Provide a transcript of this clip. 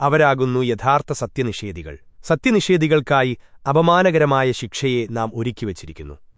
അവരാകുന്നു യഥാർത്ഥ സത്യനിഷേധികൾ. സത്യനിഷേധികൾക്കായി അപമാനകരമായ ശിക്ഷയെ നാം ഒരുക്കിവച്ചിരിക്കുന്നു.